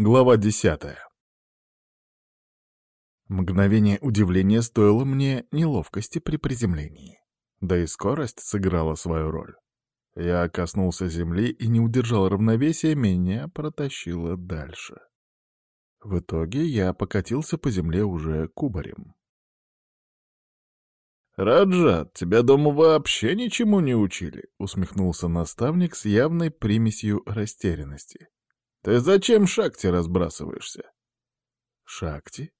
Глава десятая. Мгновение удивления стоило мне неловкости при приземлении. Да и скорость сыграла свою роль. Я коснулся земли и не удержал равновесия, меня протащило дальше. В итоге я покатился по земле уже кубарем. «Раджат, тебя дома вообще ничему не учили?» — усмехнулся наставник с явной примесью растерянности. Ты зачем шахти разбрасываешься? Шакти?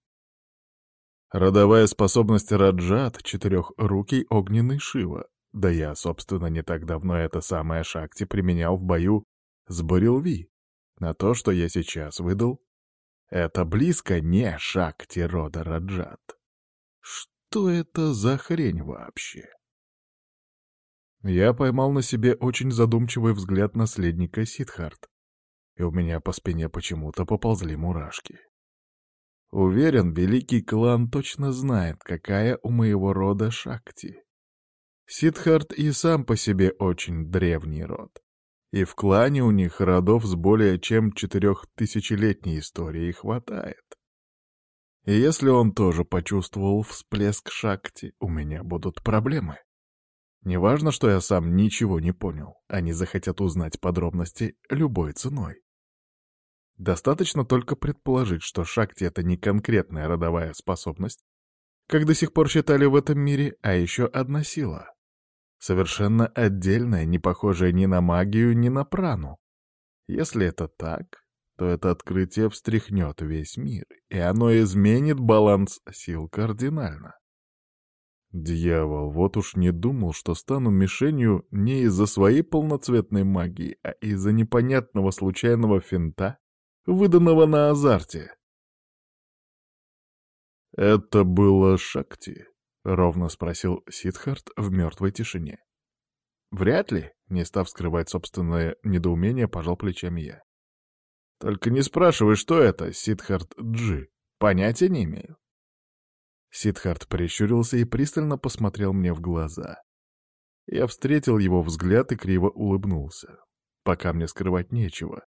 Родовая способность Раджат — четырехрукий огненный Шива. Да я, собственно, не так давно это самое Шакти применял в бою с Борилви. На то, что я сейчас выдал, это близко не Шакти рода Раджат. Что это за хрень вообще? Я поймал на себе очень задумчивый взгляд наследника Сидхарт и у меня по спине почему-то поползли мурашки. Уверен, великий клан точно знает, какая у моего рода Шакти. Сидхарт и сам по себе очень древний род. И в клане у них родов с более чем четырехтысячелетней историей хватает. И если он тоже почувствовал всплеск Шакти, у меня будут проблемы. Неважно, что я сам ничего не понял, они захотят узнать подробности любой ценой. Достаточно только предположить, что Шакти — это не конкретная родовая способность, как до сих пор считали в этом мире, а еще одна сила. Совершенно отдельная, не похожая ни на магию, ни на прану. Если это так, то это открытие встряхнет весь мир, и оно изменит баланс сил кардинально. Дьявол, вот уж не думал, что стану мишенью не из-за своей полноцветной магии, а из-за непонятного случайного финта выданного на азарте. «Это было Шакти?» — ровно спросил Сидхарт в мертвой тишине. «Вряд ли», — не став скрывать собственное недоумение, пожал плечами я. «Только не спрашивай, что это, Сидхарт Джи. Понятия не имею». Сидхарт прищурился и пристально посмотрел мне в глаза. Я встретил его взгляд и криво улыбнулся. Пока мне скрывать нечего.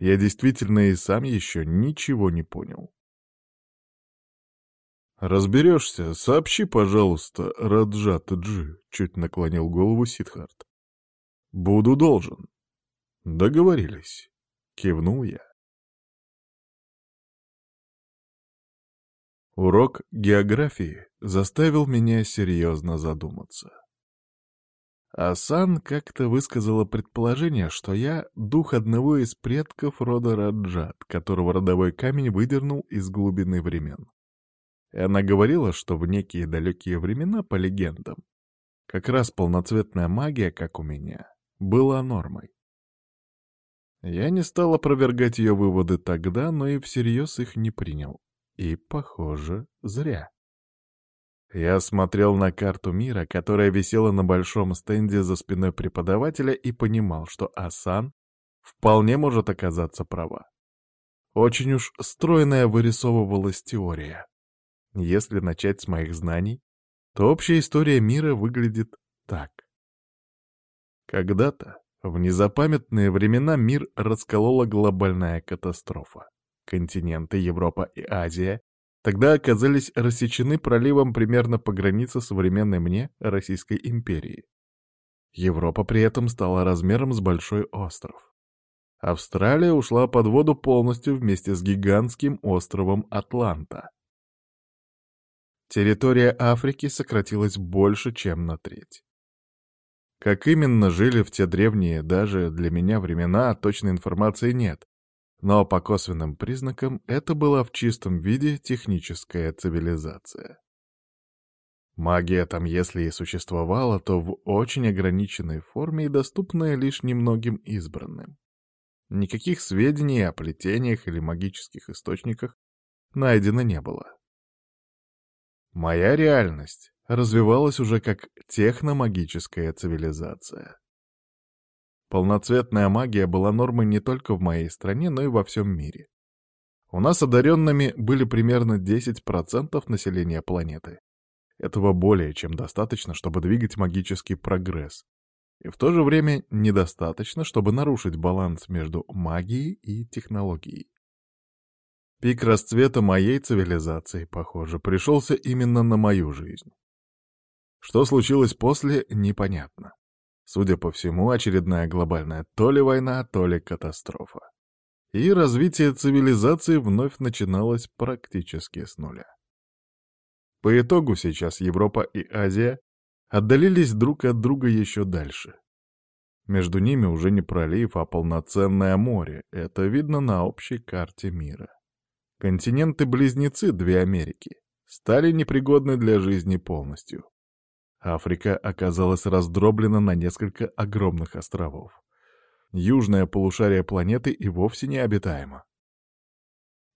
Я действительно и сам еще ничего не понял. «Разберешься, сообщи, пожалуйста, Раджат Джи», — чуть наклонил голову Сидхарт. «Буду должен». «Договорились», — кивнул я. Урок географии заставил меня серьезно задуматься. Асан как-то высказала предположение, что я — дух одного из предков рода Раджат, которого родовой камень выдернул из глубины времен. И она говорила, что в некие далекие времена, по легендам, как раз полноцветная магия, как у меня, была нормой. Я не стал опровергать ее выводы тогда, но и всерьез их не принял. И, похоже, зря. Я смотрел на карту мира, которая висела на большом стенде за спиной преподавателя, и понимал, что Асан вполне может оказаться права. Очень уж стройная вырисовывалась теория. Если начать с моих знаний, то общая история мира выглядит так. Когда-то, в незапамятные времена, мир расколола глобальная катастрофа. Континенты Европа и Азия тогда оказались рассечены проливом примерно по границе современной мне Российской империи. Европа при этом стала размером с большой остров. Австралия ушла под воду полностью вместе с гигантским островом Атланта. Территория Африки сократилась больше, чем на треть. Как именно жили в те древние, даже для меня времена, точной информации нет, но по косвенным признакам это была в чистом виде техническая цивилизация. Магия там, если и существовала, то в очень ограниченной форме и доступная лишь немногим избранным. Никаких сведений о плетениях или магических источниках найдено не было. Моя реальность развивалась уже как техномагическая цивилизация. Полноцветная магия была нормой не только в моей стране, но и во всем мире. У нас одаренными были примерно 10% населения планеты. Этого более чем достаточно, чтобы двигать магический прогресс. И в то же время недостаточно, чтобы нарушить баланс между магией и технологией. Пик расцвета моей цивилизации, похоже, пришелся именно на мою жизнь. Что случилось после, непонятно. Судя по всему, очередная глобальная то ли война, то ли катастрофа. И развитие цивилизации вновь начиналось практически с нуля. По итогу сейчас Европа и Азия отдалились друг от друга еще дальше. Между ними уже не пролив, а полноценное море. Это видно на общей карте мира. Континенты-близнецы, две Америки, стали непригодны для жизни полностью. Африка оказалась раздроблена на несколько огромных островов. Южное полушарие планеты и вовсе не обитаемо.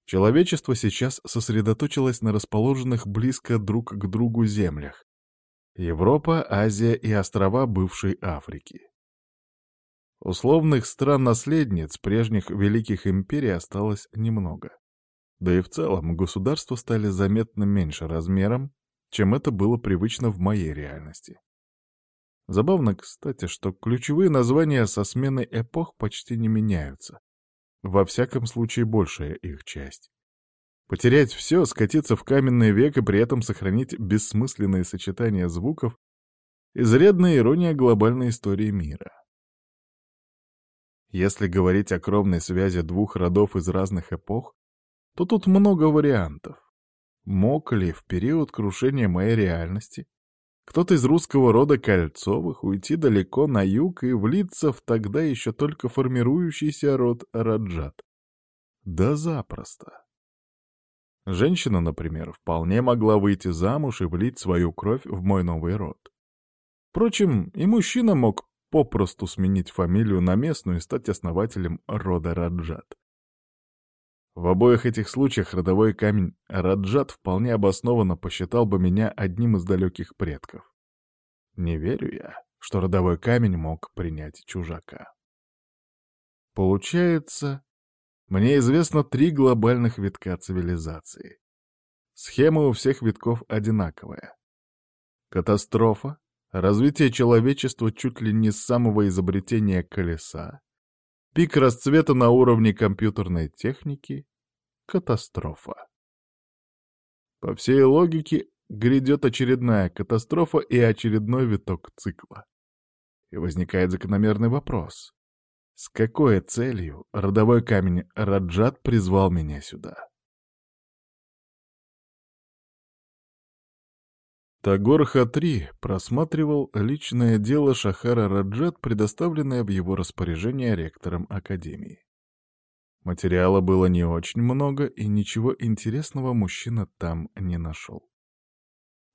Человечество сейчас сосредоточилось на расположенных близко друг к другу землях. Европа, Азия и острова бывшей Африки. Условных стран-наследниц прежних великих империй осталось немного. Да и в целом государства стали заметно меньше размером, чем это было привычно в моей реальности. Забавно, кстати, что ключевые названия со сменой эпох почти не меняются. Во всяком случае, большая их часть. Потерять все, скатиться в каменный век и при этом сохранить бессмысленные сочетания звуков — изрядная ирония глобальной истории мира. Если говорить о кровной связи двух родов из разных эпох, то тут много вариантов. Мог ли в период крушения моей реальности кто-то из русского рода Кольцовых уйти далеко на юг и влиться в тогда еще только формирующийся род Раджат? Да запросто. Женщина, например, вполне могла выйти замуж и влить свою кровь в мой новый род. Впрочем, и мужчина мог попросту сменить фамилию на местную и стать основателем рода Раджат. В обоих этих случаях родовой камень Раджат вполне обоснованно посчитал бы меня одним из далеких предков. Не верю я, что родовой камень мог принять чужака. Получается, мне известно три глобальных витка цивилизации. Схема у всех витков одинаковая. Катастрофа, развитие человечества чуть ли не с самого изобретения колеса, Пик расцвета на уровне компьютерной техники — катастрофа. По всей логике, грядет очередная катастрофа и очередной виток цикла. И возникает закономерный вопрос. С какой целью родовой камень Раджат призвал меня сюда? Тагор Хатри просматривал личное дело Шахара Раджат, предоставленное в его распоряжение ректором Академии. Материала было не очень много, и ничего интересного мужчина там не нашел.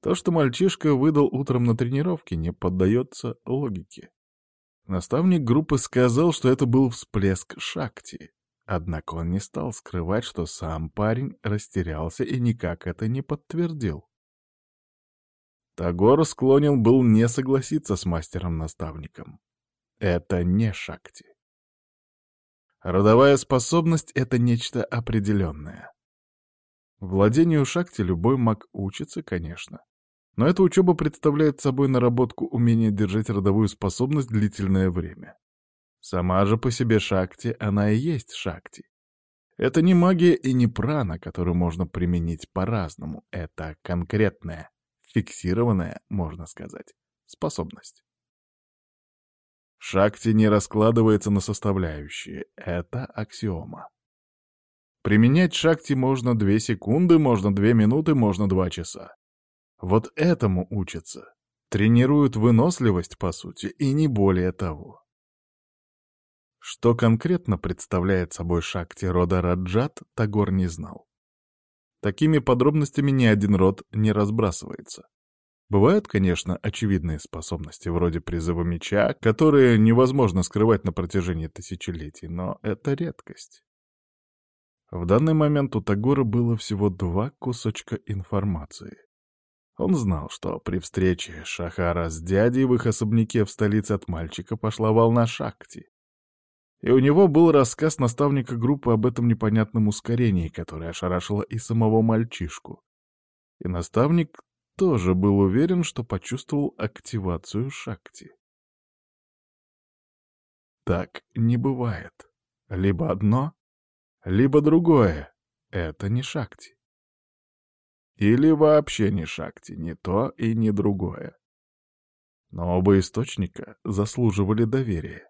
То, что мальчишка выдал утром на тренировке, не поддается логике. Наставник группы сказал, что это был всплеск шакти, однако он не стал скрывать, что сам парень растерялся и никак это не подтвердил. Тагор склонен был не согласиться с мастером-наставником. Это не Шакти. Родовая способность — это нечто определенное. Владению Шакти любой маг учится, конечно. Но эта учеба представляет собой наработку умения держать родовую способность длительное время. Сама же по себе Шакти, она и есть Шакти. Это не магия и не прана, которую можно применить по-разному. Это конкретная, фиксированная, можно сказать, способность. Шакти не раскладывается на составляющие, это аксиома. Применять шакти можно две секунды, можно две минуты, можно два часа. Вот этому учатся. Тренируют выносливость, по сути, и не более того. Что конкретно представляет собой шакти рода Раджат, Тагор не знал. Такими подробностями ни один род не разбрасывается. Бывают, конечно, очевидные способности, вроде призыва меча, которые невозможно скрывать на протяжении тысячелетий, но это редкость. В данный момент у Тагора было всего два кусочка информации. Он знал, что при встрече Шахара с дядей в их особняке в столице от мальчика пошла волна Шакти. И у него был рассказ наставника группы об этом непонятном ускорении, которое ошарашило и самого мальчишку. И наставник тоже был уверен, что почувствовал активацию Шакти. Так не бывает. Либо одно, либо другое. это не Шакти. Или вообще не Шакти, не то и не другое. Но оба источника заслуживали доверия.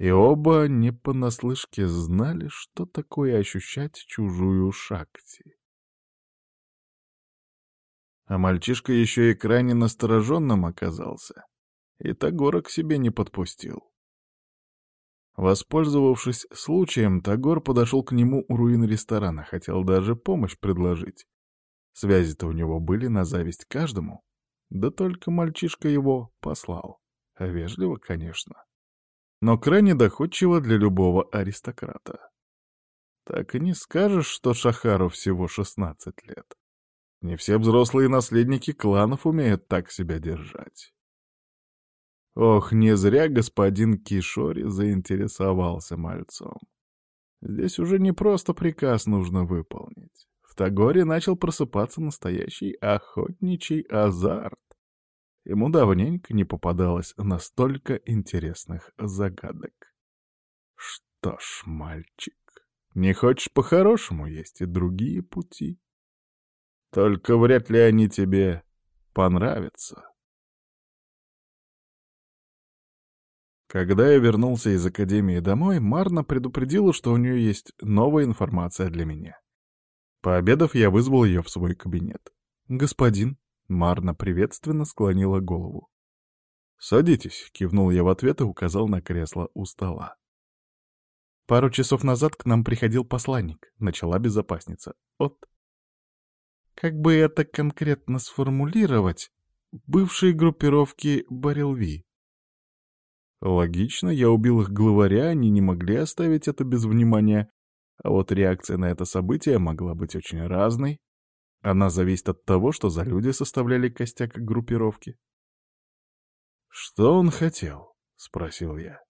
И оба не понаслышке знали, что такое ощущать чужую Шакти. А мальчишка еще и крайне настороженным оказался, и Тагора к себе не подпустил. Воспользовавшись случаем, Тагор подошел к нему у руин ресторана, хотел даже помощь предложить. Связи-то у него были на зависть каждому. Да только мальчишка его послал. Вежливо, конечно. Но крайне доходчиво для любого аристократа. Так и не скажешь, что Шахару всего 16 лет. Не все взрослые наследники кланов умеют так себя держать. Ох, не зря господин Кишори заинтересовался мальцом. Здесь уже не просто приказ нужно выполнить. В Тагоре начал просыпаться настоящий охотничий азарт. Ему давненько не попадалось настолько интересных загадок. Что ж, мальчик, не хочешь по-хорошему, есть и другие пути. Только вряд ли они тебе понравятся. Когда я вернулся из академии домой, Марна предупредила, что у нее есть новая информация для меня. Пообедав, я вызвал ее в свой кабинет. «Господин», — Марна приветственно склонила голову. «Садитесь», — кивнул я в ответ и указал на кресло у стола. «Пару часов назад к нам приходил посланник», — начала безопасница. «От...» «Как бы это конкретно сформулировать?» «Бывшие группировки Барилви», Логично, я убил их главаря, они не могли оставить это без внимания. А вот реакция на это событие могла быть очень разной. Она зависит от того, что за люди составляли костяк группировки. «Что он хотел?» — спросил я.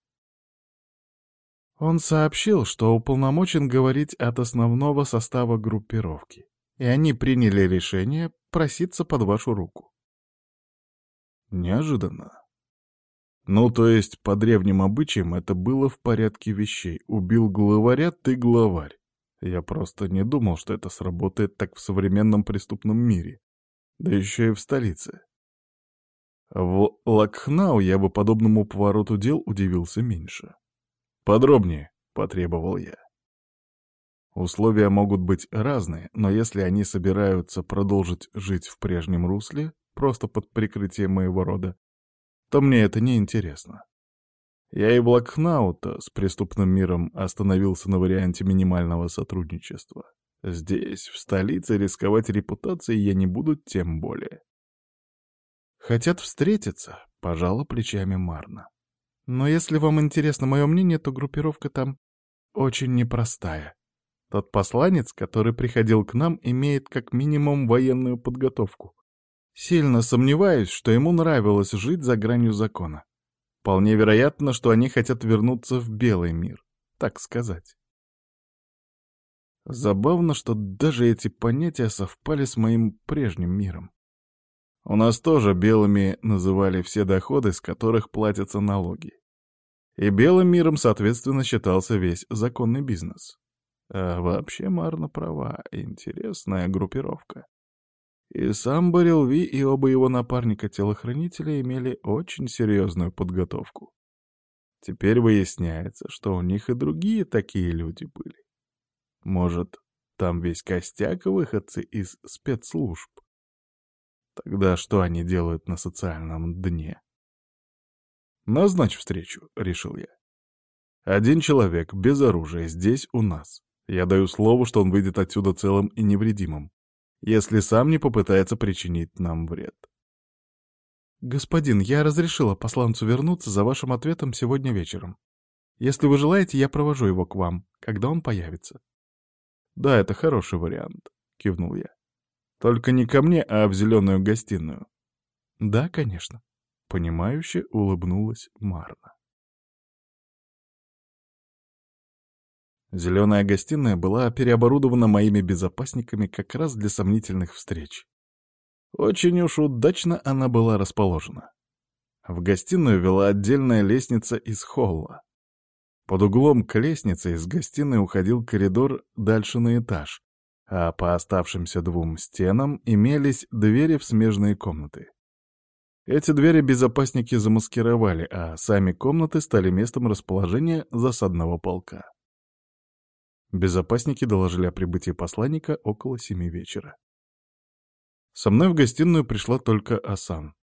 Он сообщил, что уполномочен говорить от основного состава группировки, и они приняли решение проситься под вашу руку. Неожиданно. Ну, то есть, по древним обычаям это было в порядке вещей. Убил главаря, ты главарь. Я просто не думал, что это сработает так в современном преступном мире. Да еще и в столице. В Лакхнау я бы подобному повороту дел удивился меньше. «Подробнее», — потребовал я. Условия могут быть разные, но если они собираются продолжить жить в прежнем русле, просто под прикрытием моего рода, то мне это не интересно. Я и Блэкхнаута с преступным миром остановился на варианте минимального сотрудничества. Здесь, в столице, рисковать репутацией я не буду тем более. Хотят встретиться, пожала плечами Марна. Но если вам интересно мое мнение, то группировка там очень непростая. Тот посланец, который приходил к нам, имеет как минимум военную подготовку. Сильно сомневаюсь, что ему нравилось жить за гранью закона. Вполне вероятно, что они хотят вернуться в белый мир, так сказать. Забавно, что даже эти понятия совпали с моим прежним миром. У нас тоже белыми называли все доходы, с которых платятся налоги. И белым миром, соответственно, считался весь законный бизнес. А вообще Марна права, интересная группировка. И сам Барилви, и оба его напарника-телохранителя имели очень серьезную подготовку. Теперь выясняется, что у них и другие такие люди были. Может, там весь костяк выходцы из спецслужб? Тогда что они делают на социальном дне? «Назначь встречу», — решил я. «Один человек, без оружия, здесь у нас. Я даю слово, что он выйдет отсюда целым и невредимым если сам не попытается причинить нам вред. «Господин, я разрешила посланцу вернуться за вашим ответом сегодня вечером. Если вы желаете, я провожу его к вам, когда он появится». «Да, это хороший вариант», — кивнул я. «Только не ко мне, а в зеленую гостиную». «Да, конечно», — понимающе улыбнулась Марна. Зеленая гостиная была переоборудована моими безопасниками как раз для сомнительных встреч. Очень уж удачно она была расположена. В гостиную вела отдельная лестница из холла. Под углом к лестнице из гостиной уходил коридор дальше на этаж, а по оставшимся двум стенам имелись двери в смежные комнаты. Эти двери безопасники замаскировали, а сами комнаты стали местом расположения засадного полка. Безопасники доложили о прибытии посланника около семи вечера. Со мной в гостиную пришла только Асан.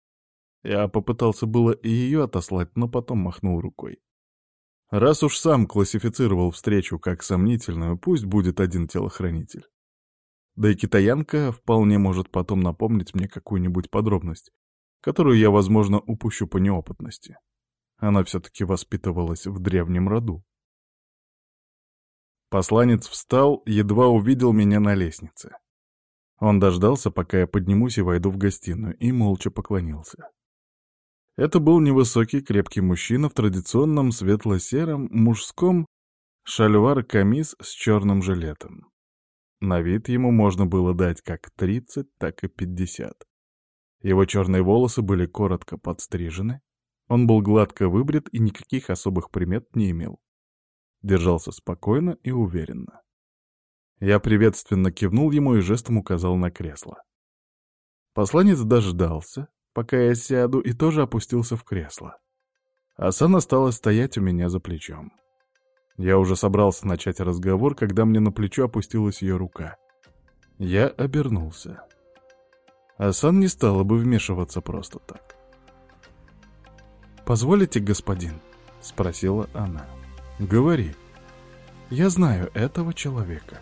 Я попытался было и ее отослать, но потом махнул рукой. Раз уж сам классифицировал встречу как сомнительную, пусть будет один телохранитель. Да и китаянка вполне может потом напомнить мне какую-нибудь подробность, которую я, возможно, упущу по неопытности. Она все-таки воспитывалась в древнем роду. Посланец встал, едва увидел меня на лестнице. Он дождался, пока я поднимусь и войду в гостиную, и молча поклонился. Это был невысокий крепкий мужчина в традиционном светло-сером мужском шальвар-камис с черным жилетом. На вид ему можно было дать как 30, так и 50. Его черные волосы были коротко подстрижены, он был гладко выбрит и никаких особых примет не имел. Держался спокойно и уверенно. Я приветственно кивнул ему и жестом указал на кресло. Посланец дождался, пока я сяду, и тоже опустился в кресло. Асан осталась стоять у меня за плечом. Я уже собрался начать разговор, когда мне на плечо опустилась ее рука. Я обернулся. Асан не стала бы вмешиваться просто так. «Позволите, господин?» — спросила она. Говори. Я знаю этого человека.